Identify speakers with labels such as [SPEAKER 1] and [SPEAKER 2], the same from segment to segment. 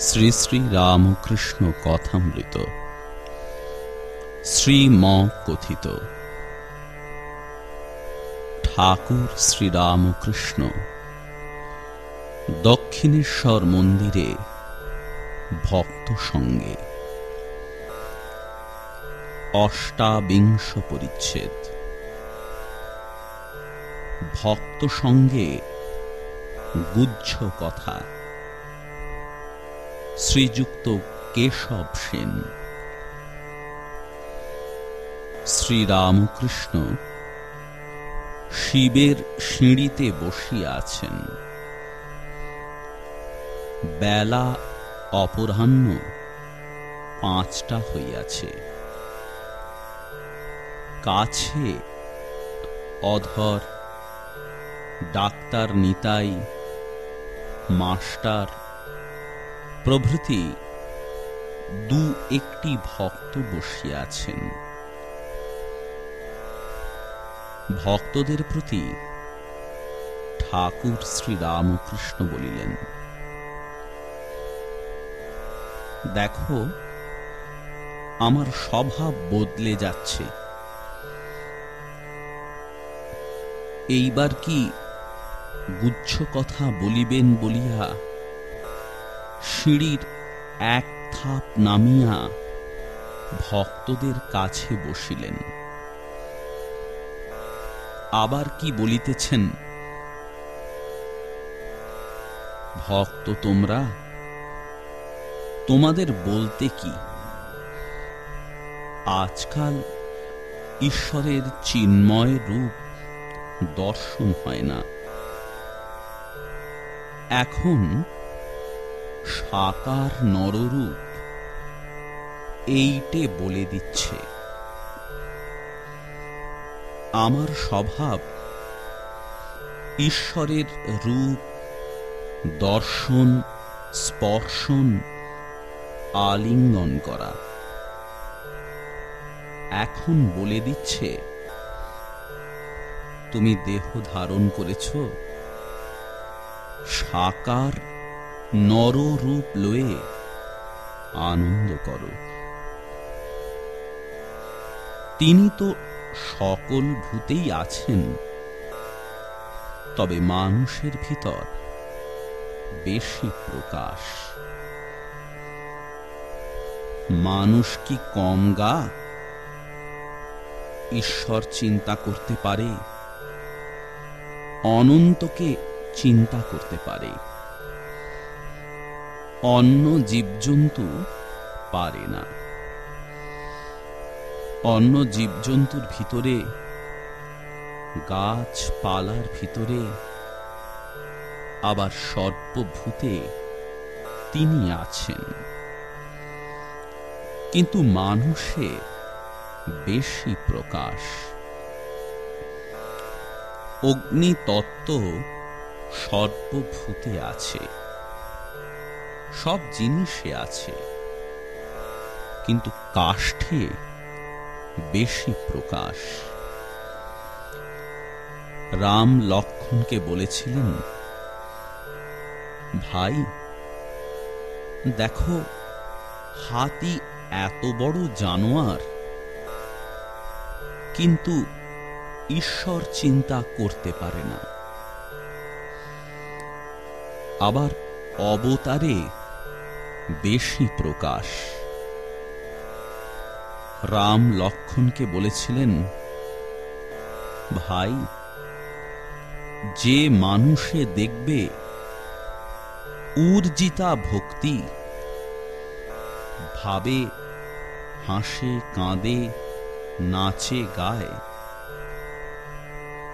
[SPEAKER 1] শ্রী শ্রী রামকৃষ্ণ কথামৃত। শ্রীম কথিত ঠাকুর শ্রীরামকৃষ্ণ, দক্ষিণেশ্বর মন্দিরে ভক্ত সঙ্গে। অষ্টাবিংশ পরিচ্ছেদ। ভক্ত সঙ্গে গুচ্ছ কথা। শ্রীযুক্ত কেশব সেন। শ্রীরামকৃষ্ণ শিবের সিঁড়িতে বসিয়া আছেন বেলা অপরাহ্ন পাঁচটা হইয়াছে। কাছে অধর ডাক্তার নিতাই, মাস্টার প্রভৃতি দু একটি ভক্ত বসিয়াছেন ভক্তদের প্রতি ঠাকুর শ্রী রামকৃষ্ণ বলিলেন, দেখো, আমার স্বভাব বদলে যাচ্ছে। এইবার কি গুচ্ছ কথা বলিবেন বলিয়া সিঁড়ির এক থাপ নামিয়া ভক্তদের কাছে বসিলেন। আবার কি বলিতেছেন? ভক্ত তোমরা, তোমাদের বলতে কি? আজকাল ঈশ্বরের চিন্ময় রূপ দর্শন হয় না। এখন সাকার নররূপ। এইটে বলে দিচ্ছে, আমার স্বভাব ঈশ্বরের রূপ, দর্শন, স্পর্শন, আলিঙ্গন করা। এখন বলে দিচ্ছে, তুমি দেহ ধারণ করেছ সাকার নররূপ লয়ে আনন্দ করো। তিনি তো সকল ভূতেই আছেন, তবে মানুষের ভিতর বেশি প্রকাশ। মানুষ কি কম গা? ঈশ্বর চিন্তা করতে পারে, অনন্তকে চিন্তা করতে পারে। অন্য জীবজন্তু পারে না। অন্য জীবজন্তুর ভিতরে গাছপালার ভিতরে, আবার সর্বভূতে তিনি আছেন। কিন্তু মানুষে বেশি প্রকাশ। অগ্নি তত্ত্ব সর্বভূতে আছে। সব জিনিসে আছে। কিন্তু কাষ্ঠে বেশি প্রকাশ। রাম লক্ষণকে বলেছিলেন, ভাই, দেখো, হাতি এত বড় জানোয়ার, কিন্তু ঈশ্বর চিন্তা করতে পারে না। আবার অবতারে বেশি প্রকাশ। রাম লক্ষণকে বলেছিলেন, ভাই, যে মানুষে দেখবে উর্জিতা ভক্তি, ভাবে, হাসে, কাঁদে, নাচে, গায়,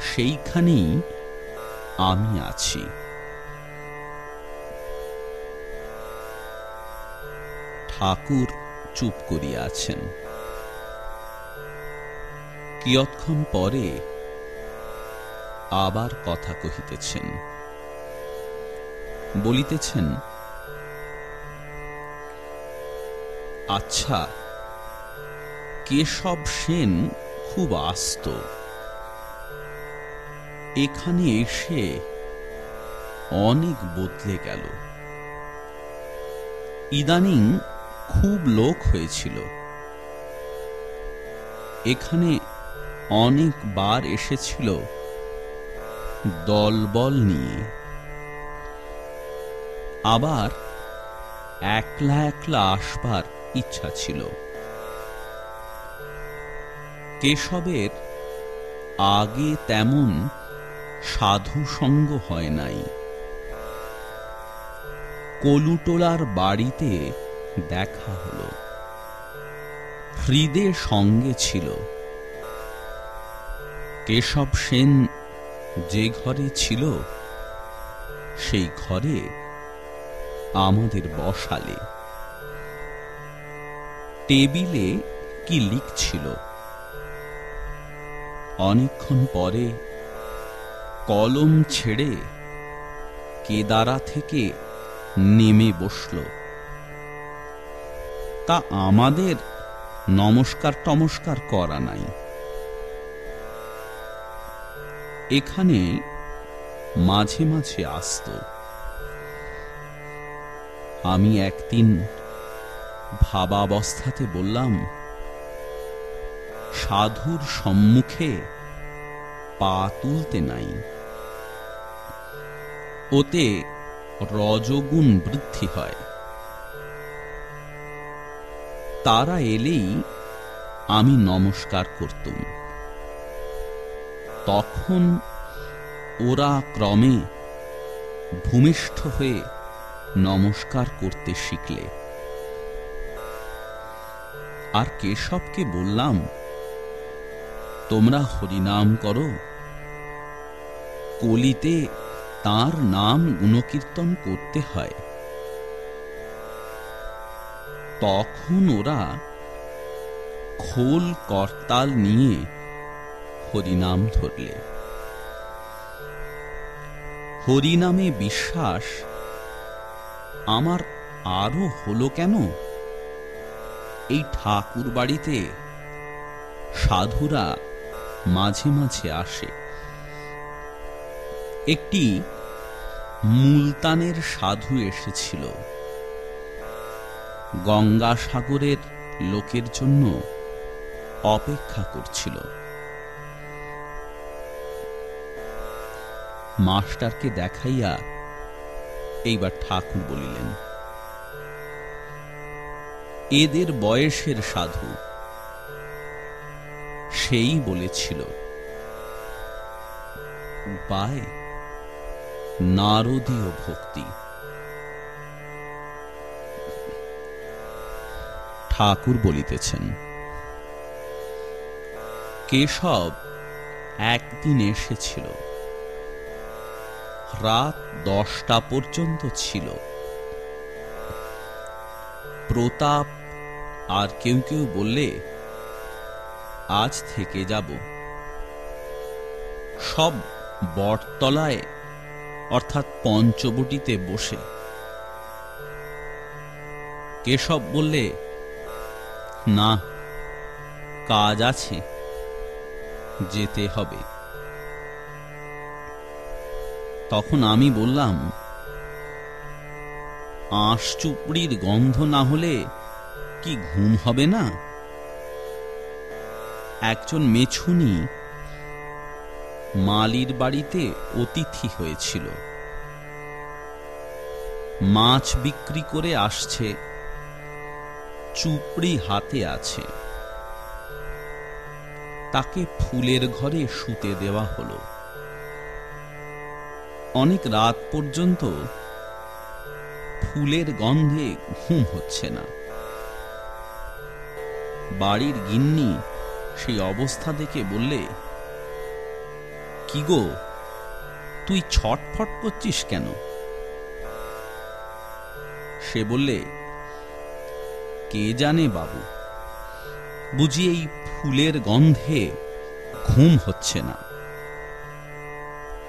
[SPEAKER 1] সেইখানেই আমি আছি। ঠাকুর চুপ করিয়া আছেন কিয়ৎক্ষণ পরে আবার কথা কহিতেছেন। বলিতেছেন আচ্ছা কেশব সেন খুব আস্ত। এখানে এসে অনেক বদলে গেল। ইদানিং খুব লোক হয়েছিল। এখানে অনেকবার এসেছিল দলবল নিয়ে। আবার একলা একলা আসবার ইচ্ছা ছিল। কেশবের আগে তেমন সাধু সঙ্গ হয় নাই। কলুটোলার বাড়িতে দেখা হলো। হৃদে সঙ্গে ছিল। কেশব সেন যে ঘরে ছিল, সেই ঘরে আমাদের বসালে। টেবিলে কি লিখছিল? অনেকক্ষণ পরে কলম ছেড়ে কেদারা থেকে নেমে বসল। তা আমাদের নমস্কার টমস্কার করা নাই। এখানে মাঝে মাঝে আসত। আমি একদিন ভাবাবস্থাতে বললাম, সাধুর সম্মুখে পা তুলতে নাই। ওতে রজগুণ বৃদ্ধি হয়। তারা এলেই আমি নমস্কার করতুম। তখন ওরা ক্রমে ভূমিষ্ঠ হয়ে নমস্কার করতে শিখলে। আর কেশবকে বললাম, তোমরা হরিনাম করো। কলিতে তার নাম গুণকীর্তন করতে হয়। তখন ওরা খোল করতাল নিয়ে হরিনাম ধরলে। হরিনামে বিশ্বাস, আমার আরও হলো কেন? এই ঠাকুর বাড়িতে সাধুরা মাঝে মাঝে আসে। একটি মুলতানের সাধু এসেছিল। গঙ্গাসাগরের লোকের জন্য অপেক্ষা করছিল। মাস্টারকে দেখাইয়া এইবার ঠাকুর বলিলেন, এদের বয়সের সাধু, সেই বলেছিল উপায় নারদীয় ভক্তি। ঠাকুর বলিতেছেন, কেশব একদিন এসেছিল। রাত দশটা পর্যন্ত ছিল। প্রতাপ আর কেউ কেউ বললে, আজ থেকে যাব। সব বটতলায়, অর্থাৎ পঞ্চবটিতে বসে। কেশব বললে না, কাজ আছে, যেতে হবে। তখন আমি বললাম, আঁশ চুপড়ির গন্ধ না হলে কি ঘুম হবে না? একজন মেছুনি মালির বাড়িতে অতিথি হয়েছিল। মাছ বিক্রি করে আসছে। চুপড়ি হাতে আছে। তাকে ফুলের ঘরে শুতে দেওয়া হলো। অনেক রাত পর্যন্ত ফুলের গন্ধে ঘুম হচ্ছে না। বাড়ির গিন্নি সেই অবস্থা দেখে বললে, কি গো, তুই ছটফট করছিস কেন? সে বললে কে জানে বাবু? বুঝি এই ফুলের গন্ধে ঘুম হচ্ছে না।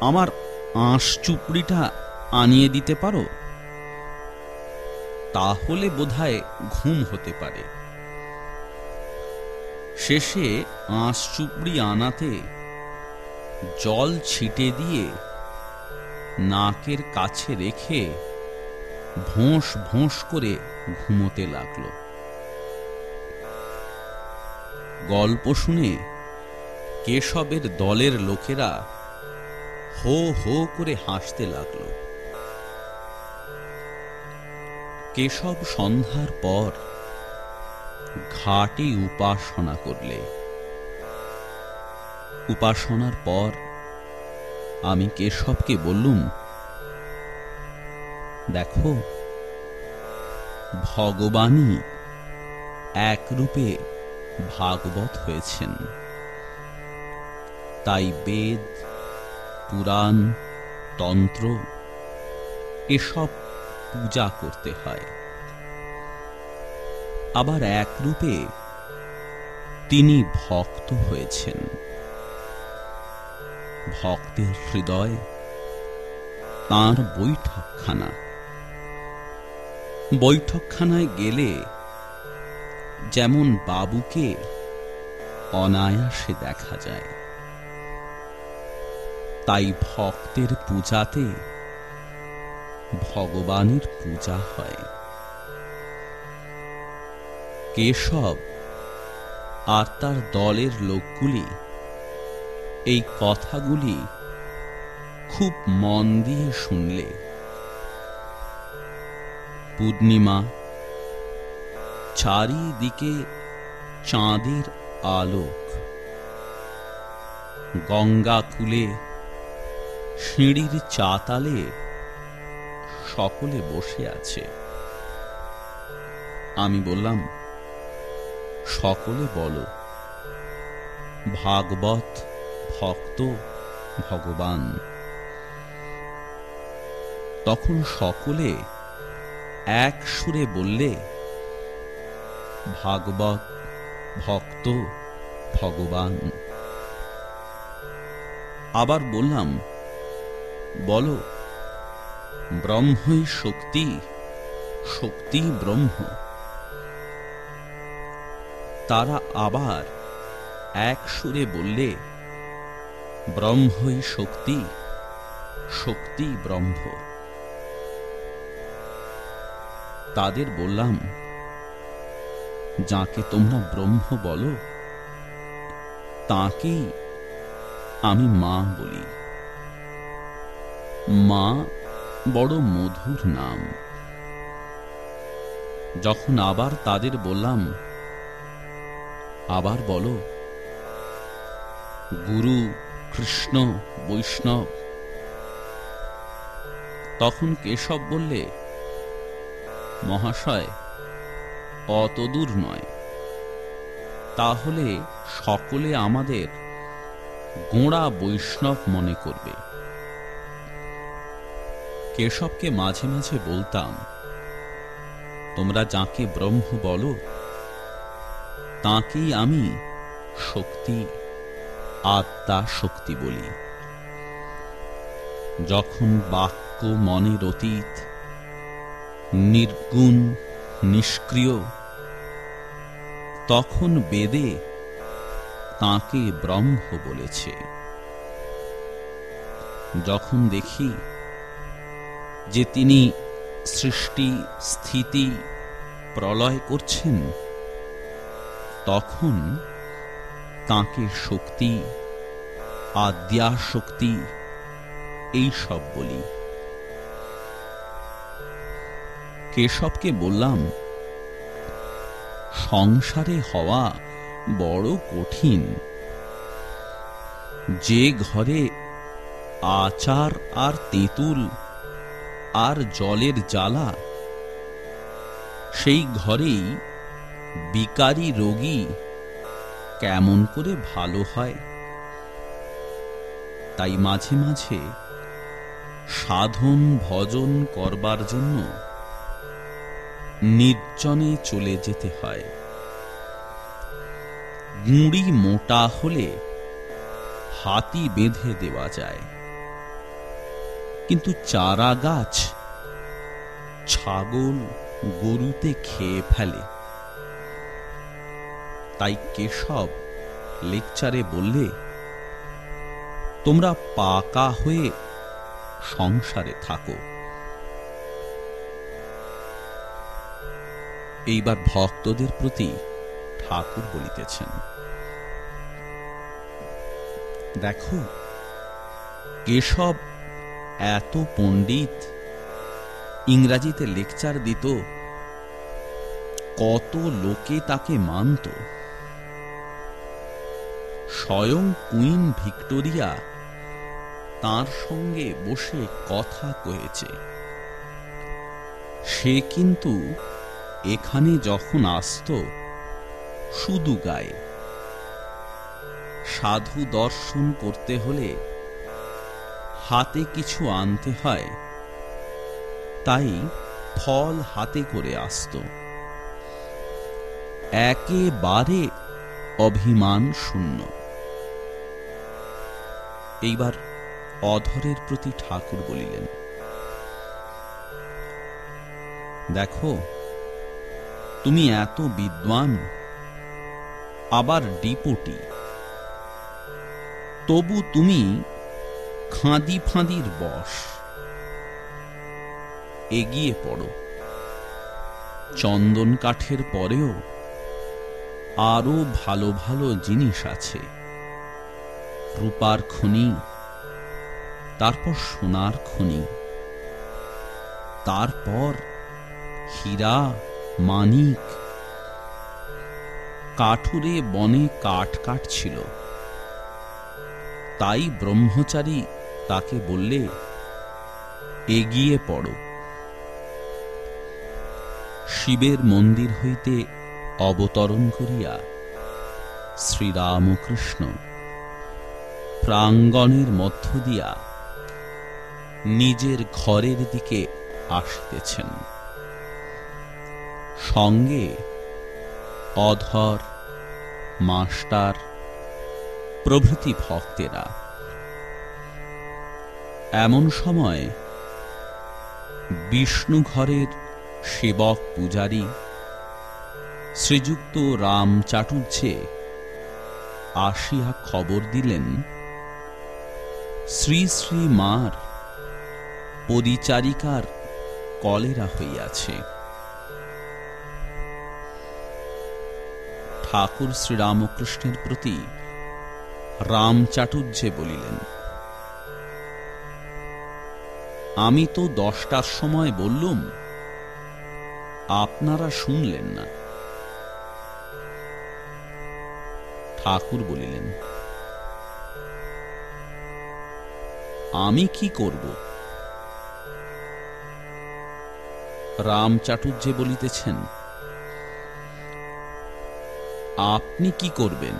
[SPEAKER 1] আমার আঁশ চুপড়িটা আনিয়ে দিতে পারো? তাহলে বোধহয় ঘুম হতে পারে। শেষে আঁশ চুপড়ি আনাতে জল ছিটে দিয়ে নাকের কাছে রেখে ভোঁস ভোঁস করে ঘুমোতে লাগল। গল্প শুনে কেশবের দলের লোকেরা হো হো করে হাসতে লাগল। কেশব সন্ধ্যার পর ঘাটে উপাসনা করলে। উপাসনার পর আমি কেশবকে বললুম, দেখো, ভগবানই এক রূপে ভাগবত হয়েছেন। তাই বেদ, পুরাণ, তন্ত্র, এসব পূজা করতে হয়। আবার এক রূপে তিনি ভক্ত হয়েছেন। ভক্তের হৃদয় তাঁর বৈঠকখানা। বৈঠকখানায় গেলে যেমন বাবুকে অনায়াসে দেখা যায়। তাই ভক্তের পূজাতে ভগবানের পূজা হয়। কেশব আর তার দলের লোকগুলি এই কথাগুলি খুব মন দিয়ে শুনলে। পূর্ণিমা চারিদিকে চাঁদের আলোক। গঙ্গা কুলে সিঁড়ির চাতালে সকলে বসে আছে। আমি বললাম, সকলে বলো, ভাগবত ভক্ত ভগবান। তখন সকলে এক সুরে বললে ভাগবত ভক্ত ভগবান। আবার বললাম, বলো, ব্রহ্মই শক্তি শক্তি ব্রহ্ম। তারা আবার এক সুরে বললে, ব্রহ্মই শক্তি শক্তি ব্রহ্ম। তাদের বললাম যাকে তোমরা ব্রহ্ম বলো, তাকেই আমি মা বলি। মা বড় মধুর নাম। যখন আবার তাদের বললাম, আবার বলো, গুরু, কৃষ্ণ, বৈষ্ণব। তখন কেশব বললে, মহাশয় অত দূর নয়। তাহলে সকলে আমাদের গোঁড়া বৈষ্ণব মনে করবে। কেশবকে মাঝে মাঝে বলতাম, তোমরা যাকে ব্রহ্ম বলো, তাকেই আমি শক্তি, আত্মা শক্তি বলি। যখন বাক্য মনের অতীত, নির্গুণ নিষ্ক্রিয়। তখন বেদে তাকে ব্রহ্ম বলেছে। যখন দেখি যে তিনি সৃষ্টি, স্থিতি, প্রলয় করছেন, তখন তাকে শক্তি আদ্যা শক্তি এই বলি। কেশবকে বললাম, সংসারে হওয়া বড় কঠিন। যে ঘরে আচার আর তেঁতুল আর জলের জ্বালা, সেই ঘরেই বিকারী রোগী কেমন করে ভালো হয়? তাই মাঝে মাঝে সাধন ভজন করবার জন্য নির্জনে চলে যেতে হয়। গুঁড়ি মোটা হলে হাতি বেঁধে দেওয়া যায়। কিন্তু চারা গাছ ছাগল গরুতে খেয়ে ফেলে। তাই কেশব লেকচারে বললে, তোমরা পাকা হয়ে সংসারে থাকো। এইবার ভক্তদের প্রতি ঠাকুর বলিতেছেন। দেখো, কেশব এত পণ্ডিত, ইংরাজিতে লেকচার দিত, কত লোকে তাকে মানত। স্বয়ং কুইন ভিক্টোরিয়া তার সঙ্গে বসে কথা কয়েছে। সে কিন্তু এখানে যখন আসত, শুধু গায়ে। সাধু দর্শন করতে হলে হাতে কিছু আনতে হয়, তাই ফল হাতে করে আসত। একেবারে অভিমান শূন্য। এইবার অধরের প্রতি ঠাকুর বলিলেন, দেখো তুমি এত বিদ্বান, আবার ডিপোটি। তবু তুমি খাঁদি ফাঁদির বশ। এগিয়ে পড়ো। চন্দন কাঠের পরেও আরও ভালো ভালো জিনিস আছে। রূপার খনি, তারপর সোনার খনি, তারপর হীরা মানিক। কাঠুরে বনে কাঠ কাটছিল তাই ব্রহ্মচারী তাকে বললে, এগিয়ে পড়ো। শিবের মন্দির হইতে অবতরণ করিয়া শ্রীরামকৃষ্ণ প্রাঙ্গণের মধ্য দিয়া নিজের ঘরের দিকে আসিতেছেন। সঙ্গে অধর, মাস্টার, প্রভৃতি ভক্তেরা। এমন সময় বিষ্ণু ঘরের সেবক পূজারী শ্রীযুক্ত রাম চাটুর্যে আসিয়া খবর দিলেন, শ্রী শ্রী মার পরিচারিকার কলেরা হইয়াছে। ঠাকুর শ্রীরামকৃষ্ণের প্রতি রাম চাটুর্যে বলিলেন, আমি তো দশটার সময় বললুম, আপনারা শুনলেন না। ঠাকুর বলিলেন, আমি কি করব? রাম চাটুর্যে বলিতেছেন আপনি কি করবেন?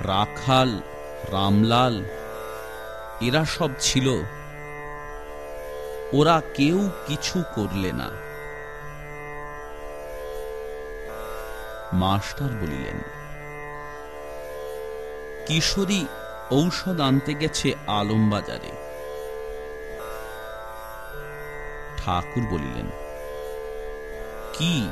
[SPEAKER 1] রাখাল, রামলাল, এরা সব ছিল। ওরা কেউ কিছু করলে না। মাস্টার বলিলেন, কিশোরী ঔষধ আনতে গেছে আলমবাজারে। ঠাকুর বলিলেন, কি,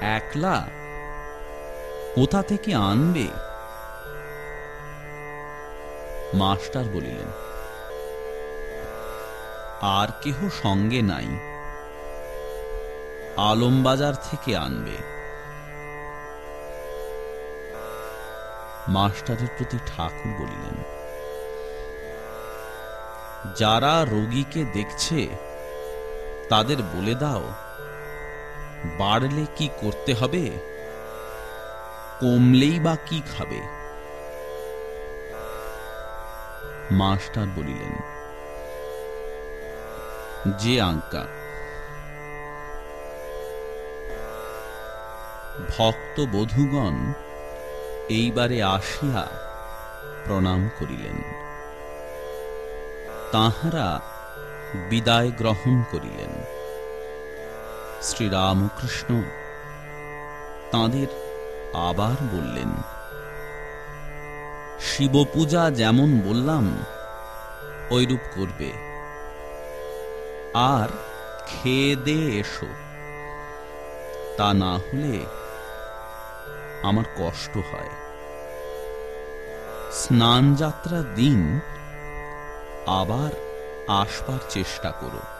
[SPEAKER 1] একলা? কোথা থেকে আনবে? মাস্টার বলিলেন, আর কেহ সঙ্গে নাই। আলমবাজার থেকে আনবে। মাস্টারের প্রতি ঠাকুর বলিলেন, যারা রোগীকে দেখছে, তাদের বলে দাও, বাড়লে কি করতে হবে? কমলেই বা কি খাবে? মাস্টার বলিলেন, যে আঙ্কা ভক্ত বধূগণ এইবারে আসিয়া প্রণাম করিলেন। তাহারা বিদায় গ্রহণ করিলেন। শ্রীরামকৃষ্ণ তাঁদের আবার বললেন, শিবপূজা যেমন বললাম, ঐরূপ করবে। আর খেয়ে এসো। তা না হলে আমার কষ্ট হয়। স্নান যাত্রার দিন আবার আসবার চেষ্টা করো।